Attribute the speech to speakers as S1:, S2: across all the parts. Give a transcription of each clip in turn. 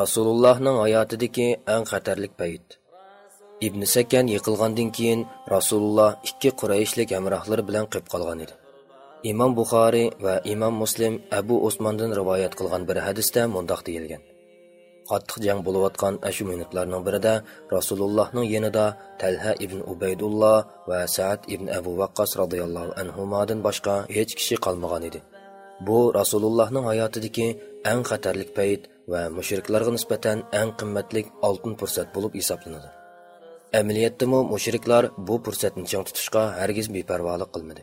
S1: rasulullohning hayotidagi eng xatarlik payt. Ibn sakan yiqilgandan keyin rasululloh ikki qurayishlik hamrohlari bilan qilib qolgan edi. Imom buxoriy va imom muslim abu usmondan rivoyat qilgan bir hadisda mundoq deyilgan. Qattiq jang bo'layotgan ashu minutlarning birida rasulullohning yonida talha ibn ubaydulloh va saad ibn abu vaqqos roziyallohu anhudan boshqa hech kishi qolmagan edi. Bu rasulullohning hayotidagi eng xatarlik payt va mushriklarga nisbatan eng qimmatlik oltin fursat bo'lib hisoblanadi. Amaliyotdami mushriklar bu fursatni chang tutishga hargiz beparvolik qilmadi.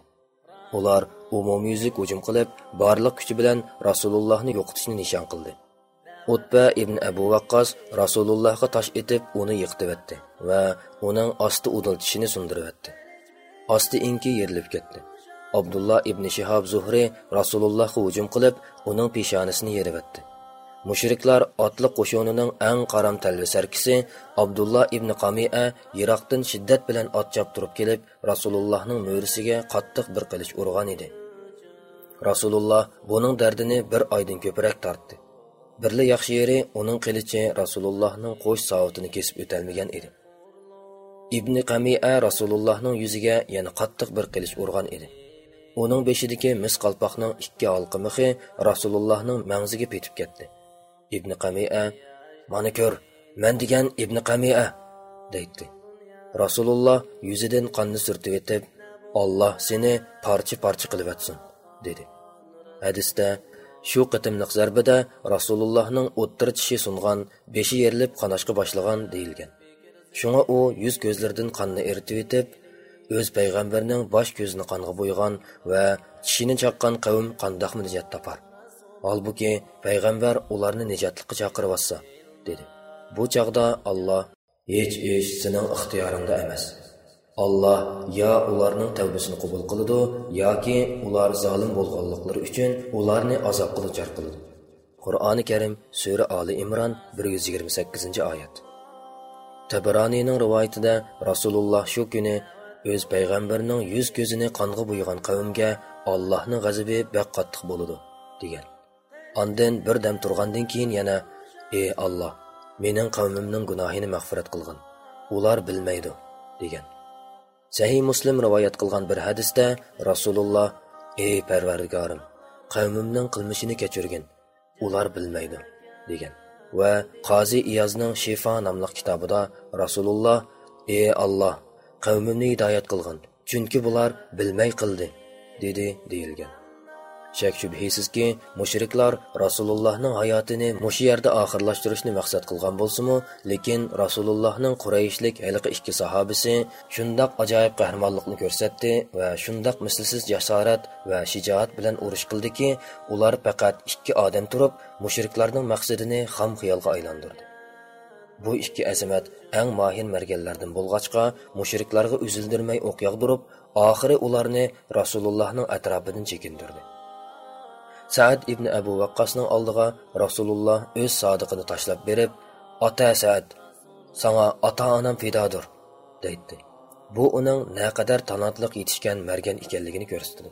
S1: Ular umumyuzlik hujum qilib barliq kuchi bilan rasulullohni yo'qotishni nishon qildi. Utba ibn abu vaqqos rasulullohga tosh etib uni yiqitibatdi va uning osti udiltishini sundiribatdi osti inki yerilib ketdi. Abdulloh ibn shihob Zuhri rasulullohga hujum qilib uning peshonasini yeribatdi. Mushriklar otli qo'shonining eng qaram talvisarkisi abdulloh ibn qamia yiroqdan shiddat bilan ot turib kelib rasulullohning mo'risiga qattiq bir qilich urgan edi. Rasululloh buning dardini bir oydan ko'proq tortdi. Birla yaxshi yeri uning qilichi rasulullohning qo'sh savutini kesib o'tolmagan edi. Ibn qamia rasulullohning yuziga yana qattiq bir qilich urgan edi. Uning beshidagi mis qalpoqning ikki halqi mixi rasulullohning mag'ziga petib ketdi. Ibn qamiya mana ko'r man degan ibn qamiya deydi. Rasululloh yuzidan qonni surtib etib olloh seni parcha parcha qilib yotsin dedi. Hadisda shu qitimliq zarbida rasulullohning o'ttir tishi sungan beshi yerilib qonashqa boshlagan deyilgan. Shunga u yuz ko'zlaridan qonni eritib etib o'z payg'ambarining bosh ko'zini qonga bo'ygan va tishini chaqqan qavm qandoqmi nijot topar. Holbuki payg'ambar ularni nijotlikqa chaqiryotsa dedi. Bu chog'da olloh hech ish sening ixtiyoringda emas. Alloh yo ularning tavbasini qabul qiladi yoki ular zolim bo'lganliklari uchun ularni azobga duchor qiladi. Qur'oni karim sura oli imron 128 oyat. Tabaroniyning rivoyatida rasululloh shu kuni o'z payg'ambarining yuz ko'zini qonga bo'ygan qavmga allohning g'azabi bak qattiq bo'ladi degan. Ondan bir dam turgandan keyin yana: "Ey Alloh, mening qavmimning gunohini mag'firat qilgin. Ular bilmaydi" degan. Sahih Muslim rivoyat qilgan bir hadisda Rasululloh: "Ey Parvardigorim, qavmimning qilmishini kechirgin. Ular bilmaydi" degan. Va Qozi Iyozning Shifa nomli kitobida Rasululloh: "Ey Alloh, qavmimni hidoyat qilgin, chunki bular bilmay qildi" dedi deyilgan. Shak shubhisizki mushriklar rasulullohning hayotini mushu yerda oxirlashtirishni maqsad qilgan bo'lsimu lekin rasulullohning qurayishlik haligi ikki sahobisi shundoq ajoyib qahramonlikni ko'rsatdi va shundoq mislsiz jasorat va shijoat bilan urush qildiki ular faqat ikki odam turib mushriklarning maqsadini xom xiyolga aylantirdi. Bu ikki azamat eng mohir marganlardan bo'lg'achqa mushriklarga uzildirmay o'q yog'dirib oxiri ularni rasulullohning atrofidan chekindirdi Saad ibn Abu Waqqasning oldiga Rasululloh o'z sodiqini tashlab berib, "Ota Saad, senga ota-onam fidodir" deydi. Bu uning naqadar talantliq yetishgan margan ekanligini ko'rsatdi.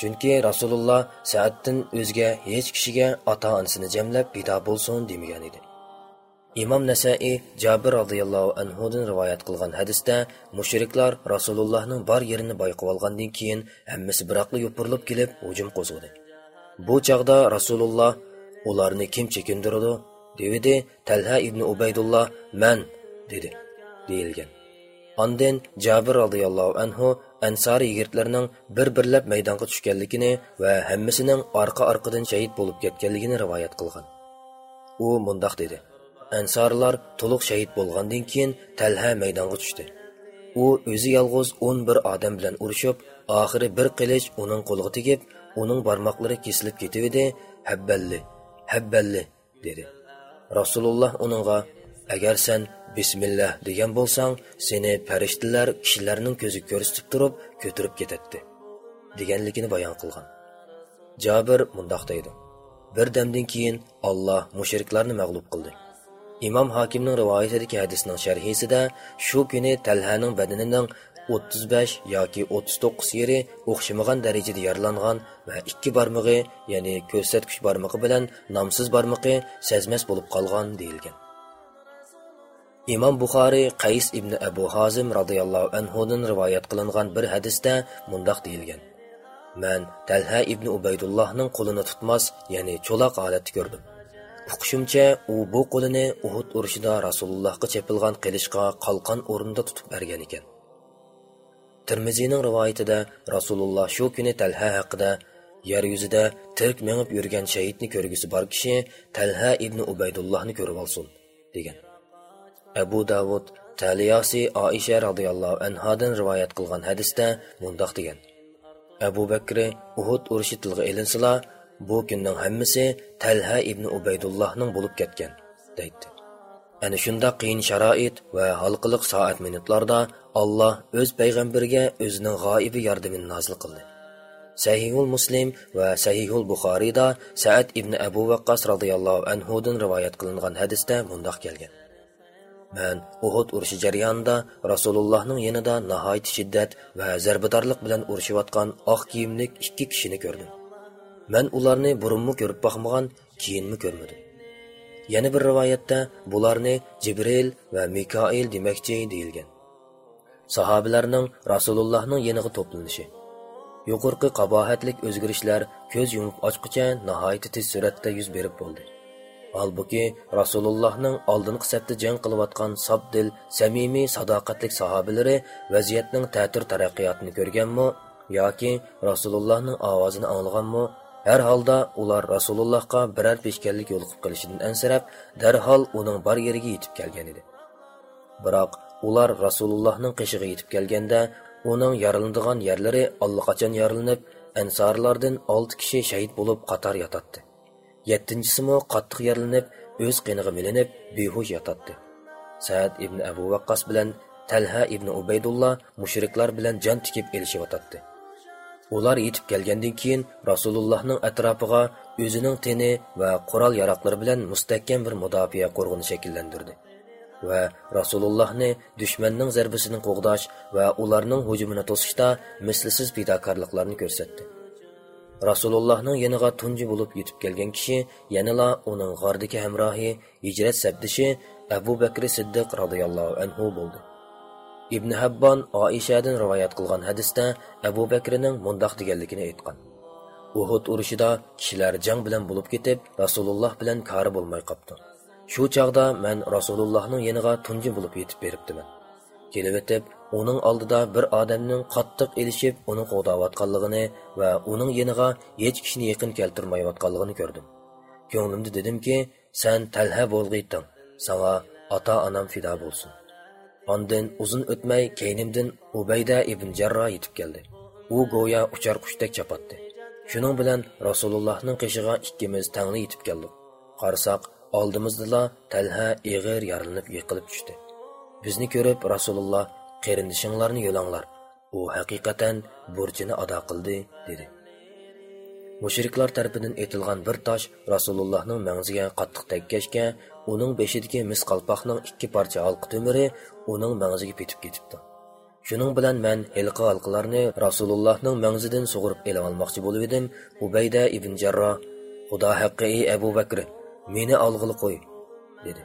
S1: Chunki Rasululloh Saaddan o'zga hech kishiga ota-onasini jamlab fido bo'lsin demagan edi. Imom Nasai Jabir radhiyallohu anhu dan rivoyat qilgan hadisda mushriklar Rasulullohning bor yerini boyqib olgandan keyin hammasi biroqli yopirilib kelib hujum qo'zg'adi. Bu chaqda Rasululloh ularni kim chekindirdi? dedi Talha ibn Ubaydulloh man dedi deyilgan. Ondan Jabir radhiyallohu anhu Ansari yigitlarining bir-birlab maydonga tushganligini va hammasining orqa-orqadan shahid bo'lib ketganligini rivoyat qilgan. U mundaq dedi: Ansarlar to'liq shahid bo'lgandan keyin Talha maydonga tushdi. U o'zi yolg'iz 11 odam bilan urushib, oxiri bir qilich uning qo'liga tegib, uning barmoqlari kesilib ketib edi habballi habballi dedi. Rasululloh uningga agar sen bismillah degan bo'lsang seni farishtalar kishilarning ko'zi ko'rsatib turib ko'tirib ketadi deganligini bayon qilgan. Jabir mundoq deydi. Bir damdan keyin olloh mushriklarni mag'lub qildi. Imom hokimning rivoyatidagi hadisning sharhisida shu kuni talhaning badanining 35 yoki 39 yeri o'xshamagan darajada yaralangan va ikki barmog'i ya'ni ko'rsatkich barmog'i bilan nomsiz barmog'i sezmas bo'lib qolgan deyilgan. Imom buxoriy qays ibn abu hozim roziyallohu anhudan rivoyat qilingan bir hadisda mundoq deyilgan. Man talha ibn ubaydullohning qo'lini tutmas ya'ni cho'loq holatda ko'rdim. Uqishimcha u bu qo'lini uhud urushida rasulullohga chepilgan qilishga qalqon o'rinda tutib bergan ekan. Termiziyning rivoyatida rasululloh shu kuni talha haqida yer yuzida tirk mengib yurgan shahidni ko'rgisi bor kishi talha ibn ubaydullohni ko'rib olsin degan. Abu davud taliyasi oisha roziyallohu anhodan rivoyat qilgan hadisda mundoq degan. Abu bakri uhud urushi tilga ilinsila bu kunning hammasi talha ibn ubaydullohning bo'lib ketgan deydi. Ana shunda qiyin sharoit va halqiliq soat minutlarda alloh o'z payg'ambariga o'zining g'oibi yordamini nozil qildi. Sahihul muslim va sahihul buxoriyda Sa'd ibn abu vaqqos roziyallohu anhudan rivoyat qilingan hadisda bundoq kelgan. Man uhud urushi jarayonida rasulullohning yanida nihoyat shiddat va zarbadorlik bilan urushayotgan oq kiyimlik ikki kishini ko'rdim. Man ularni burunmi ko'rib boqmagan keyinmi ko'rmadim. Yana bir rivoyatda bularni jibril va mikoil demakchi deyilgan. Sahobalarning rasulullohning yeniga to'planishi. Yuqorqi qabohatlik o'zgarishlar ko'z yumib ochqicha nihoyat tez suratda yuz berib bo'ldi. Holbuki rasulullohning oldingi safda jang qilayotgan sobdil samimiy sadoqatlik sahobalari vaziyatning ta'tir taraqqiyotini ko'rganmi yoki rasulullohning ovozini anglaganmi har holda ular rasulullohga biror peshkanlik yo'liqib qilishidan ansirab darhol uning bor yeriga yetib kelgan edi. Biroq ular rasulullohning qishig'i yetib kelganda uning yorilindigan yerlari allaqachon yorilinib ansorlardan olti kishi shahid bo'lib qator yotadi yettinchisimi qattiq yorilinib o'z qinig'i milinib behush yotadi saad ibn abu vaqqos bilan talha ibn ubaydulla mushriklar bilan jon tikib elishyotadi ular yetib kelgandan keyin rasulullohning atrofiga o'zining teni va qurol yaroqlari bilan mustahkam bir mudofaa qo'rg'ini shakllantirdi. Va rasulullohni dushmanning zarbasini qo'g'dash va ularning hujumini to'sishda mislsiz fidokorliklarni ko'rsatdi. Rasulullohning yaniga tunji bo'lib yetib kelgan kishi yanala uning g'ordagi hamrohi hijrat sabdishi abu bakri siddiq roziyallohu anhu bo'ldi. Ibn habbon oishadan rivoyat qilgan hadisda abu bakrining mundoq deganligini aytgan. Uhud urushida kishilar jang bilan bo'lib ketib rasululloh bilan kori bo'lmay qopti shu chog'da man rasulullohning yeniga tunji bo'lib yetib beribdiman kelib o'tib uning oldida bir odamning qattiq ilishib uni qo'dayotganligini va uning yeniga hech kishini yaqin keltirmayotganligini ko'rdim ko'nglimda dedimki san talha bo'lg'iyting sanga ota onam fido bo'lsin Ondan uzun o'tmay keynimdan Ubayda ibn Jarro yetib keldi. U go'yo uchar qushdek chapatdi. Shuning bilan Rasulullohning qishig'iga ikkimiz tangli yetib keldik. Qarasak, oldimizdala Talha ig'ir yorilinib yiqilib tushdi. Bizni ko'rib Rasululloh qarindishinglarni yo'langlar. U haqiqatan burchini ado qildi, dedi. mushriklar tarafidan etilgan bir tosh rasulullohning mangziga qattiq tekkashga uning beshidagi mis qalpoqning ikki parcha halqa temiri uning mangziga petib ketibdi shuning bilan man hilqi halqalarni rasulullohning mangzidan sug'urib ela olmoqchi bo'lib edim ubayda ibn jarro xudo haqqi ey abu bakr meni olg'ili qo'y dedi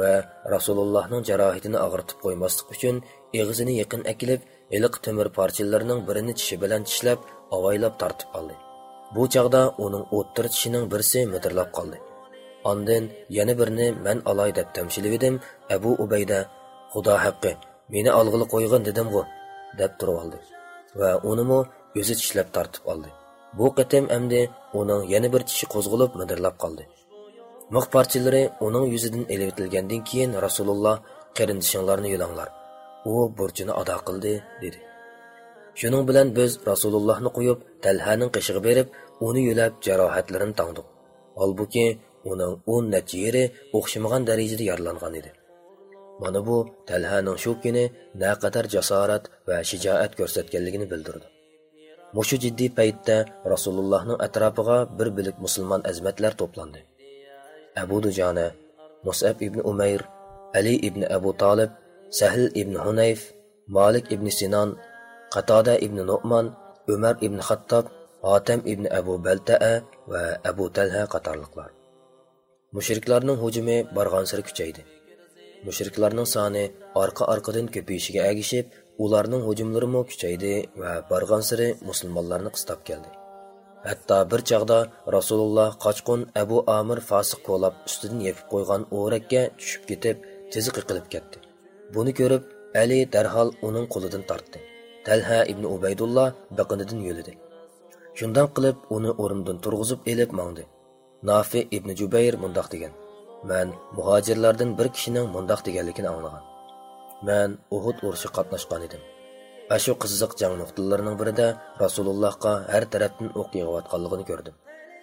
S1: va rasulullohning jarohatini og'ritib qo'ymaslik uchun eg'izini yaqin akilib iliq temir parchalarining birini tishi bilan tishlab avaylab tortib oldi bu chog'da uning o'ttir tishining birisi midirlab qoldi Ondan yana birini men olay deb tamshilib edim. Abu Ubayda Xudo haqqi, meni olg'ili qo'yg'in dedim g'u deb turib oldi va unimi o'zi tishlab tortib oldi. Bu qatim endi uning yana bir tishi qo'zg'olib midirlab qoldi. Mix парчылары uning yuzidan elib кейін keyin Rasululloh qarindishinglarni yo'langlar. U burchini ado qildi, dedi. Shuning bilan biz Rasulullohni Тәлхәнің Talhaning qishig'i berib, uni yo'lab jarohatlarini tangdik. Holbuki uning o'n necha yeri o'xshamagan darajada yaralangan edi mana bu talhaning shu kuni naqadar jasorat va shijoat ko'rsatganligini bildirdi mushu jiddiy paytda rasulullohning atrofiga bir bilik musulmon azmatlar to'plandi Əbu Ducanə, Musəb ibn Umeyr, Əli ibn Əbu Talib, Səhl ibn Hunayf, Malik ibn Sinan, Qatadə ibn Nu'man, Ömər ibn Xattab, Hatəm ibn Əbu Bəltəə və Əbu Təlhə qatarlıqlar. Müşriklərinin hücumu barğansır küçəydi. Müşriklərinin sani arqa-arqadan köpəyişigə əgişib, onların hücumları mı küçəydi və barğansırı müsəlmanlarını qıstab gəldi. Hatto bir chog'da rasululloh qochqun abu amir fosiq qo'lab ustidan yepib qo'ygan o'rakka tushib ketib tizi qiqilib ketdi. Buni ko'rib ali darhol uning qo'lidan tortdi. Talha ibn ubaydulloh biqinidan yo'lidi shundoq qilib uni o'rnidan turg'izib elib mangdi nofi ibn jubayr mundoq degan. Man muhojirlardan bir kishining mundoq deganligini anglagan. Man uhud urushi qatnashgan edim. Ashu qiziq jang nuqtalarining birida rasulullohga har tarafdan o'q yig'ayotganligini ko'rdim.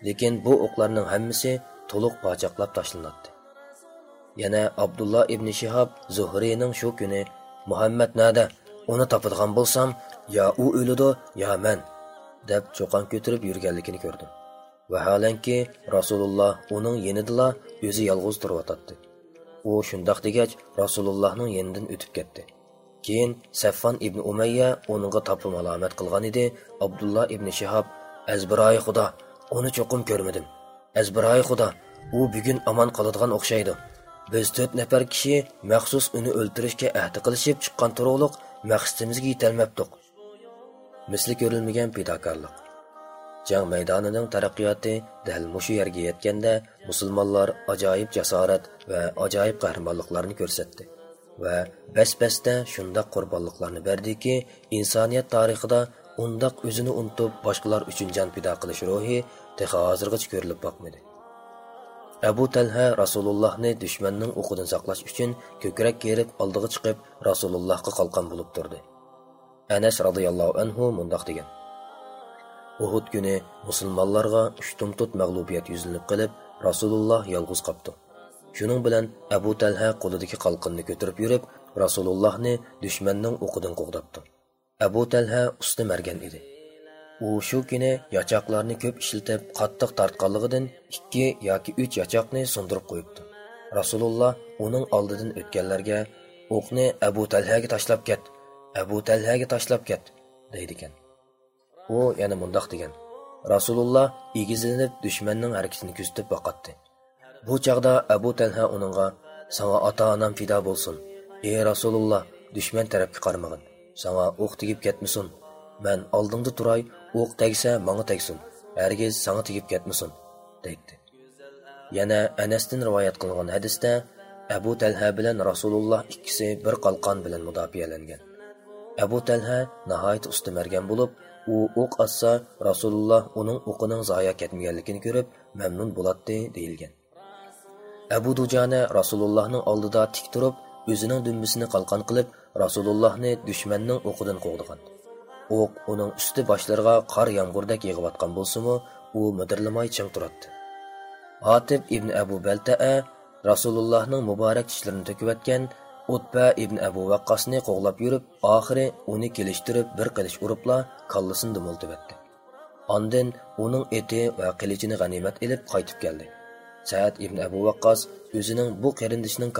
S1: Lekin bu o'qlarning hammasi to'liq pochaqlab tashlanadi. Yana abdulloh ibn shihob zuhriyning shu kuni muhammad nada uni topadigan bo'lsam yo u o'lidi yo man deb cho'qon ko'tarib yurganligini ko'rdim. Vaholanki rasululloh uning yenidila o'zi yolg'iz turyotadi u shundoq degach rasulullohning yenidan o'tib ketdi. Keyin saffon ibn umayya uningga topib alomat qilgan edi. Abdulloh ibn shihob azbiroyi xudo uni cho'qim ko'rmadim. Azbiroyi xudo u bugun omon qoladigan o'xshaydi. Biz to'rt nafar kishi maxsus uni o'ltirishga ahdi qilishib chiqqan turug'liq maqsadimizga yetolmabdiq misli ko'rilmagan fidokorlik jang maydonining taraqqiyoti dal mushu yerga yetganda musulmonlar ajoyib jasorat va ajoyib qahramonliklarni ko'rsatdi. Va bas-basda shundoq qurbonliqlarni berdiki insoniyat tarixida undoq o'zini unutib boshqalar uchun jon fido qilish ruhi teha hozirgacha ko'rilib boqmadi. Abu talha rasulullohni dushmanning o'qidan saqlash uchun ko'krak kerib oldiga chiqib rasulullohga qalqon bo'lib turdi. Anas roziyallohu anhu mundoq degan. Uhud kuni musulmonlarga ushtumtut mag'lubiyat yuzlanib qilib rasululloh yolg'iz qoldi shuning bilan abu talha qo'lidagi qalqinni ko'tarib yurib rasulullohni dushmanning o'qidan qo'g'dabdi abu talha usti margan edi. U shu kuni yochoqlarni ko'p ishlatib qattiq tortganligidan ikki yoki uch yochoqni sindirib qo'yibdi. Rasululloh uning oldidan o'tganlarga o'qni abu talhaga tashlab ket abu talhaga tashlab ket deydi ekan. U yana mundoq degan. Rasululloh egizlanib dushmanning harakatini kuzatib boqatdi bu çağda abu talha uningga "Sana ata-anam fido bo'lsin. Ey rasululloh dushman tarafga qarmag'in. Sana o'q tigib ketmasin. Mən oldingda turay o'q tegsa manga tegsin. Hərgiz sana tigib ketmasin deydi. Yana anasdan rivoyat qilingan hadisda abu talha bilan rasululloh ikkisi bir qalqon bilan mudofialangan abu talha nihoyat ustimargan bo'lib u o'q otsa rasululloh uning o'qining zoya ketmaganligini ko'rib mamnun bo'ladi deyilgan. Abu dujana rasulullohning oldida tik turib o'zining dumbisini qalqon qilib rasulullohni dushmanning o'qidan qo'g'digan o'q uning usti boshlariga qor yomg'irdak yig'iyotgan bo'lsimi u midirlamay ching turadi otib ibn abu baltaa rasulullohning muborak tishlarini to'kiyotgan utba ibn abu vaqqosni qo'g'lab yurib oxiri uni kelishtirib bir qilich uribla kallasini dumiltibatdi ondin uning eti va qilichini g'animat ilib qaytib keldi. Saad ibn abu өзінің o'zining bu qarindishining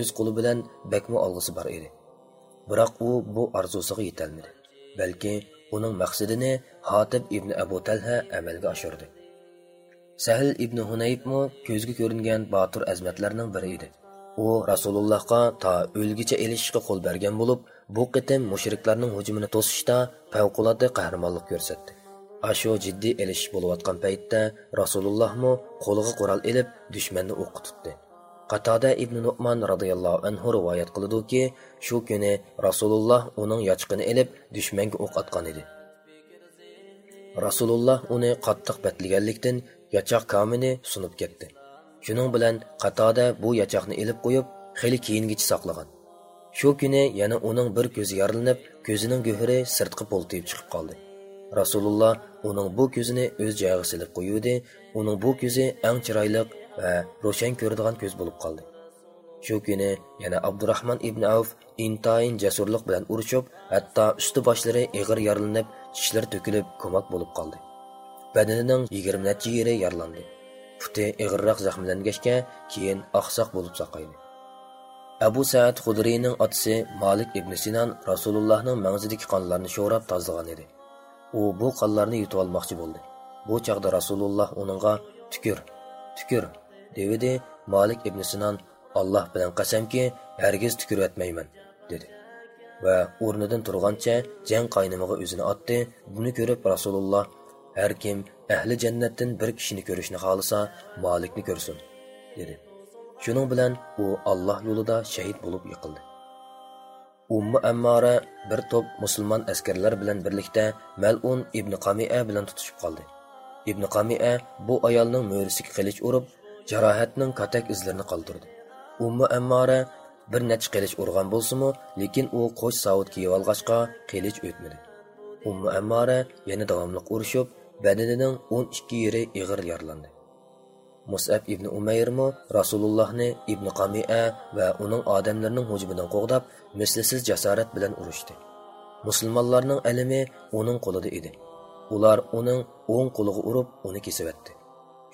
S1: өз o'z білән bilan алғысы olg'isi bor edi. Biroq u bu етәлмеді. Бәлкі balki uning maqsadini ибн ibn abu talha amalga oshirdi. Ибн ibn hunaybmu ko'zga ko'ringan батыр әзмәтлерінің biri edi. U rasulullohga та өлгіче елішіқі qo'l bergan bo'lib bu qitim mushriklarning hujumini to'sishda favqulodda qahramonlik ko'rsatdi. Ashu jiddiy elish bo'layotgan paytda rasulullohmi qo'liga qurol ilib dushmanni o'qqa tutdi. Qatoda ibn nu'man roziyallohu anhu rivoyat qilidiki shu kuni rasululloh uning yochqini ilib dushmanga o'q otgan edi. Rasululloh uni qattiq batlaganlikdan yachoq komini sunib ketdi. Shuning bilan qatoda bu yachoqni ilib qo'yib xili keyingacha saqlagan. Shu kuni yana uning bir ko'zi yorilinib ko'zining guhri sirtqi poltiyib chiqib qoldi. Rasululloh uning bu ko'zini o'z joyiga silib qo'yuvdi. Uning bu ko'zi eng chiroyli va ro'shan ko'radigan ko'z bo'lib qoldi. Shu kuni yana abdurahmon ibn avf intayin jasurlik bilan urushib hatto usti boshlari ig'ir yorilinib tishlari to'kilib ko'mak bo'lib qoldi. Badanining yigirma necha yeri yorlandi puti ig'irroq zaxmlangachga keyin oqsoq bo'lib saqaydi abu saad hudriyning otasi malik ibn sinan rasulullohning mag'zidagi qonlarni sho'rab tozalagan edi. U bu qonlarni yutib olmoqchi bo'ldi. Bu chog'da rasululloh uningga tukur tukur devidi malik ibn sinon alloh bilan qasamki hargiz tukuryotmayman dedi. Va o'rnidan turgancha jang qaynimiga o'zini otdi. Buni ko'rib rasululloh har kim ahli jannatdan bir kishini ko'rishni xohlasa molikni ko'rsin dedi. Shuning bilan u alloh yo'lida shahid bo'lib yiqildi. Ummi ammora bir to'p musulmon askarlar bilan birlikda malun ibn qamia bilan tutishib qoldi. Ibn qamia bu ayolning mo'risiga qilich urib jarohatning katak izlarini qoldirdi. Ummi ammora bir necha qilich urgan bo'lsimi lekin u qo'sh savut kiyib olg'achqa qilich o'tmadi. Ummi ammora yana davomli urishib badanining 12 yeri ig'ir yorlandi musab ibn umayrmi rasulullohni ibn qamia va uning odamlarining hujumidan qo'g'dab mislsiz jasorat bilan urushdi. Musulmonlarning ilmi uning qo'lida edi. Ular uning o'ng qo'liga urib uni kesibatdi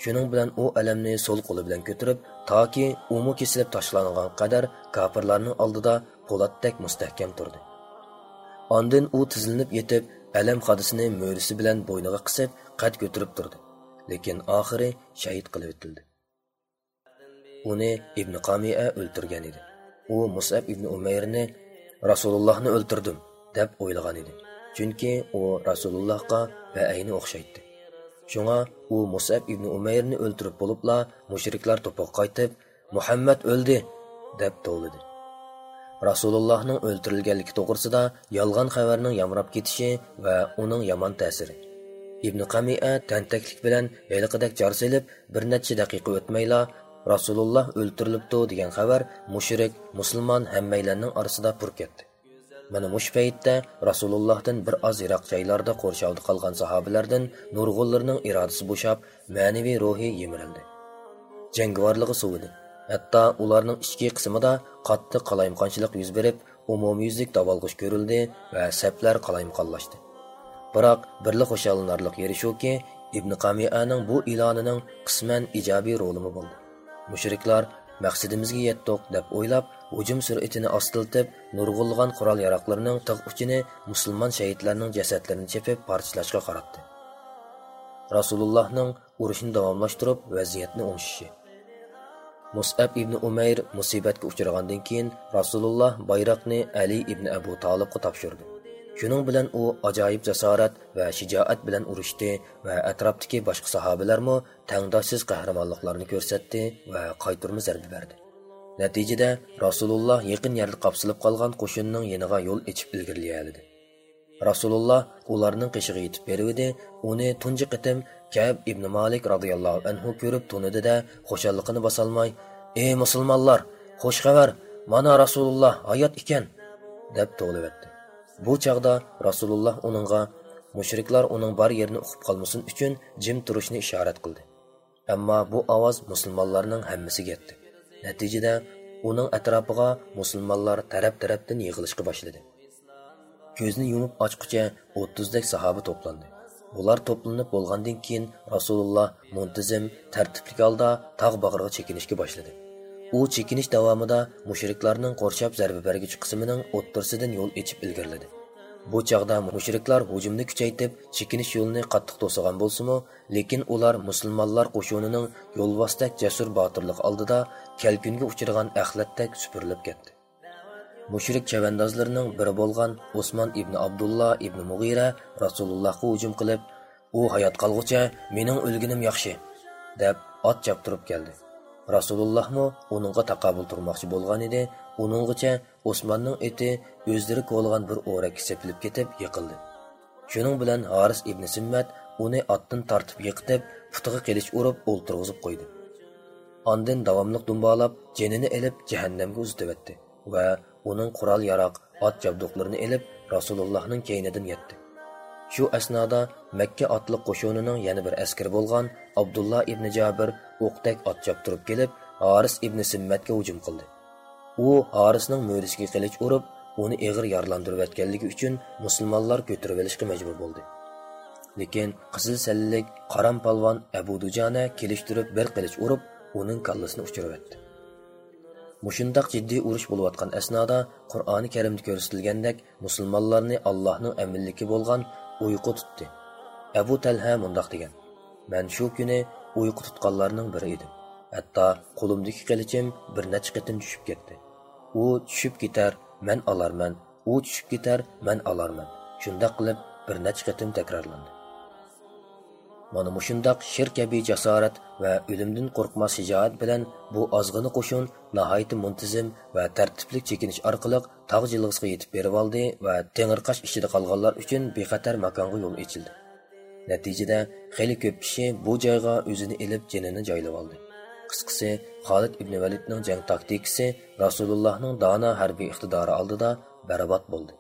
S1: shuning bilan u alamni so'l qo'li bilan ko'tarib toki umu kesilib tashlangan qadar kofirlarning oldida po'latdek mustahkam turdi. Ondin u tizilib yetib alam hadisini mo'risi bilan bo'yniga qisib qad ko'tarib turdi. Lekin oxiri shahid qilib o'tildi. Uni ibn qamiya o'ltirgan edi. U musab ibn umayrni rasulullohni o'ltirdim deb o'ylagan edi. Chunki u rasulullohga baayni o'xshaydi. Shunga u musab ibn umayrni o'ltirib bo'libla mushriklar to'poq qaytib muhammad o'ldi deb tovladi. Rasulullohning o'ltirilganligi to'g'risida yolg'on xabarning yamrab ketishi va uning yomon ta'siri. Ibn qamia tantaklik bilan heliqidek jar selib bir necha daqiqa o'tmayla rasululloh o'ltirilibdi degan xabar mushrik musulmon hammaylarning orasida pur ketdi. Mana mush paytda rasulullohdan bir oz yiroq joylarda qo'rshovda qolgan sahobalardan nurg'ullarning irodasi bo'shab ma'naviy ruhi yemirildi. Jangvorlig'i suvidi hatto ularning ichki qismida qattiq qalaymqonchilik yuz berib umumyuzlik davolg'ish ko'rildi va saplar qalaymqonlashdi. Biroq birli xushallanarliq yeri shuki ibn qamiyaning bu ilonining qisman ijobiy rolimi bo'ldi. Mushriklar maqsadimizga yetdik deb o'ylab hujum sur'atini ostiltib nurg'ulg'an qurol yaroqlarining tig' uchini musulmon shahidlarning jasadlarini chepib parchalashga qaratdi. Rasulullohning urushni davomlashtirib vaziyatni o'ngshishi musab ibn umayr musibatga uchragandan keyin rasululloh bayroqni ali ibn abu tolibga topshirdi. Shuning bilan u ajoyib jasorat va shijoat bilan urushdi va atrofdagi boshqa sahobalarmi tangdoshsiz qahramonliklarni ko'rsatdi va qayturma zarba berdi. Natijada rasululloh yaqin yerda qopsilib qolgan qo'shinning yeniga yo'l ichib ilgirlayoldi rasululloh ularning qishig'i yetib beruvdi uni tunji qitim kab ibn malik roziyallohu anhu ko'rib tunidida xushalliqini bosolmay ey musulmonlar xush xabar mana rasululloh hayot ekan deb to'g'livatdi bu chog'da rasululloh uningga mushriklar uning bor yerini uqib qolmasin uchun jim turishni ishorat qildi. Ammo bu ovoz musulmonlarning hammasiga yetdi. Natijada uning atrofiga musulmonlar taraf tarafdan yig'ilishga boshladi. Ko'zni yumib ochqucha o'ttizdek sahoba to'plandi. Bular to'planib bo'lgandan keyin rasululloh muntizim tartibli holda tog' bag'riga chekinishga boshladi. U chekinish davomida mushriklarning qo'rshab zarba bergich qismining o'ttirsidan yo'l ichib ilgirladi bu chog'da mushriklar hujumni kuchaytirib chekinish yo'lini qattiq to'sigan bo'lsimi lekin ular musulmonlar qo'shunining yo'lbosdak jasur botirlik oldida kalkunga uchirgan axlatdak supurilib ketdi. Mushrik chavandozlarining biri bo'lgan usmon ibn abdulloh ibn mug'ira rasulullohga hujum qilib u hayot qolg'ucha mening o'lginim yaxshi deb ot choptirib keldi. Rasulullohmi uningga taqobil turmoqchi bo'lgan edi. Uninggacha osmonning eti o'zlari ko'lgan bir o'rak sepilib ketib yiqildi. Shuning bilan haris ibn simmat uni otdan tortib yiqitib putig'i qilich urib o'ltirg'izib qo'ydi. Ondin davomliq dumbalab jinini ilib jahannamga uzatibatdi va uning qurol yaroq ot jabduqlarini ilib rasulullohning keynidan yetdi. Shu asnoda makka otliq qo'shunining yana bir askari bo'lgan abdulloh ibn jabir o'qdak ot choptirib kelib haris ibn simmatga hujum qildi. U harisning mo'risiga qilich urib uni ig'ir yorlantirayotganligi uchun musulmonlar ko'tarib olishga majbur bo'ldi. Lekin qizil sallik qaram polvon abu dujana kelishtirib bir qilich urib uning kallasini uchirib mushundoq jiddiy urush bo'layotgan asnoda qur'oni karimda ko'rsatilgandek musulmonlarni allohning amilligi bo'lgan uyqu tutdi. Abu talha mundoq degan. Man shu kuni uyqu tutqanlarning biri edim. Hatto qo'limdagi qilichim bir necha qatim tushib ketdi. U tushib ketar man olarman. U tushib ketar man olarman. Shundoq qilib bir necha qatim takrorlandi. Mana mushundoq shir kabi jasorat va o'limdan qo'rqmas shijoat bilan bu ozg'ini qo'shin nihoyatda muntizim va tartibli chekinish orqali tog' jilg'isiga yetib berib oldi va tengirqash ichida qolganlar uchun bexatar makonga yo'l ochildi. Natijada xeyli ko'p kishi bu joyga o'zini ilib jinini joylab oldi. Qisqasi xolid ibn validning jang taktikasi rasulullohning dono harbiy iqtidori oldida barbod bo'ldi.